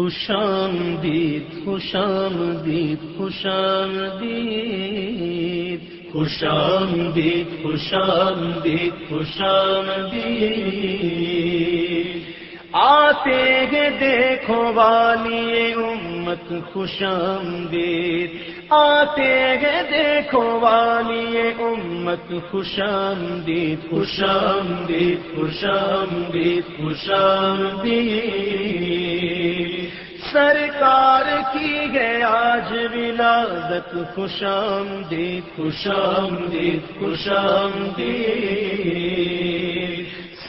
خوشامدید خوشامدید خوشامدید خوشامدید خوشامدید خوشامدید آتے ہیں دیکھو والی امت خوشامدید آتے ہیں دیکھو والی امت خوشامدید خوشامدید خوشامدید خوشامدید سرکار کی گئے آج ولادت خوشام دی خوشام دی خوشام دی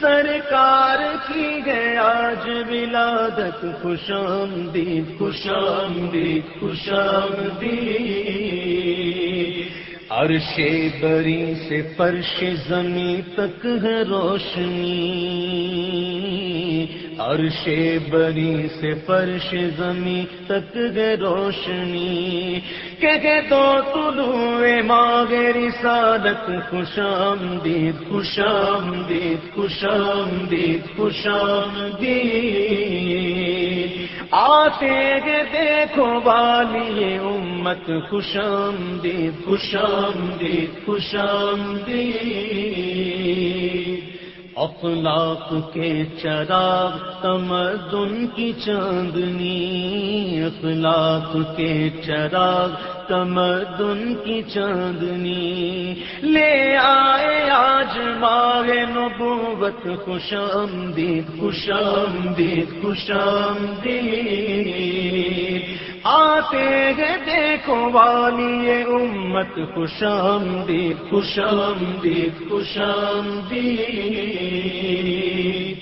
سرکار کی گئے آج ولادت خوشام دی خوشام دید خوشام دی عرش بری سے فرش زمین تک ہے روشنی۔ عرش بری سے فرش زمین تک ہے روشنی۔ کہ تو طلوع ماغ رسالت خوشام دید خوشام دید خوشام دید خوشام دید آتے گے دیکھو والی امت خوشام دید خوشام دید خوشام دید اخلاق کے چراغ تمدن کی چاندنی، اخلاق کے چراغ تمدن کی چاندنی۔ لے آئے آج ماہ نبوت خوشام دید خوشام دید خوشام دید آتے گے دیکھو والی امت خوشام دید خوشام دید خوشام دید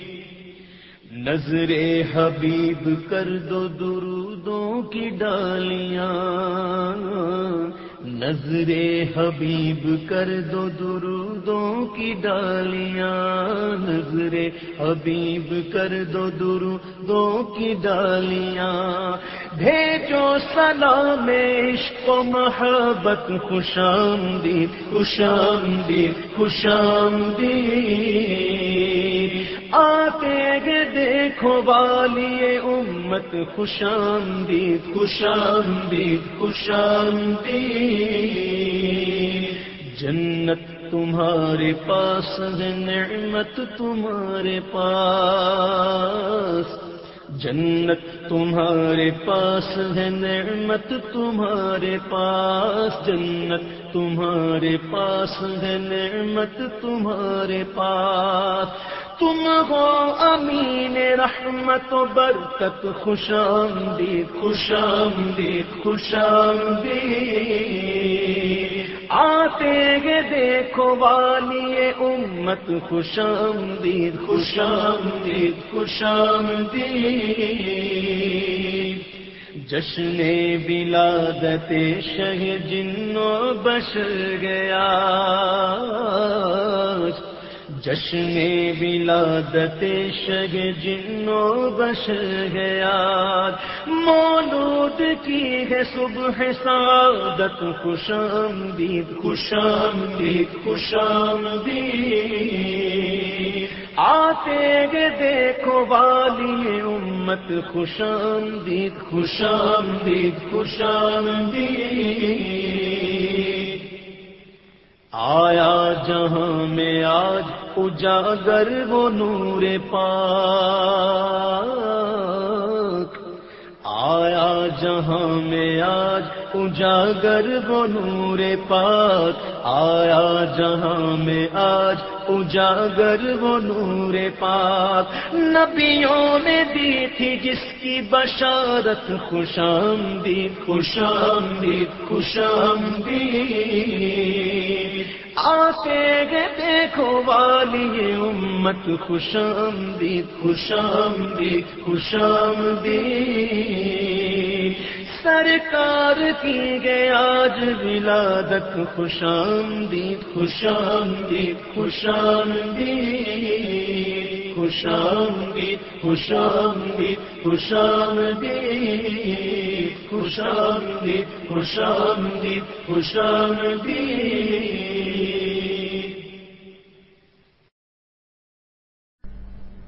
نظر حبیب کر دو درودوں کی ڈالیاں۔ نظر حبیب کر دو درودوں کی ڈالیاں۔ نظر حبیب کر دو درودوں کی ڈالیاں۔ بھیجو سلام، عشق و محبت خوشام دید خوشام دید خوشام دید آتے گے دیکھو والی امت خوشام دید خوشام دید خوشام دید جنت تمہارے پاس ہے نعمت تمہارے پاس۔ جنت تمہارے پاس ہے نعمت تمہارے پاس۔ جنت تمہارے پاس ہے نعمت تمہارے پاس۔ تم ہو امین رحمت و برکت خوشام دید خوشام دید خوشام دید آتے گے دیکھو والی امت خوش آمدید خوش آمدید خوش آمدید۔ جشن بلادت شہ جنو و بشر گیا۔ جشن ولادت شگ جنو بشر گیا مولود کی ہے صبح سعادت خوشام دید خوشام دید خوشام دید آتے گے دیکھو والی امت خوشام دید خوشام دید خوشام دید آیا جہاں میں آج اجاگر وہ نور پاک۔ آیا جہاں میں آج اجاگر وہ نور پاک۔ آیا جہاں میں آج اجاگر وہ نور پاک۔ نبیوں نے دی تھی جس کی بشارت خوشام دید خوشام دید آتے گے، دیکھو والی امت خوشام دید خوشام دید خوشام دید سرکار کی گئے آج ولادت خوشام دید خوشام دید خوشام دید خوشام دید خوشام دید خوشام دید خوشام دید خوشام دید خوشام دید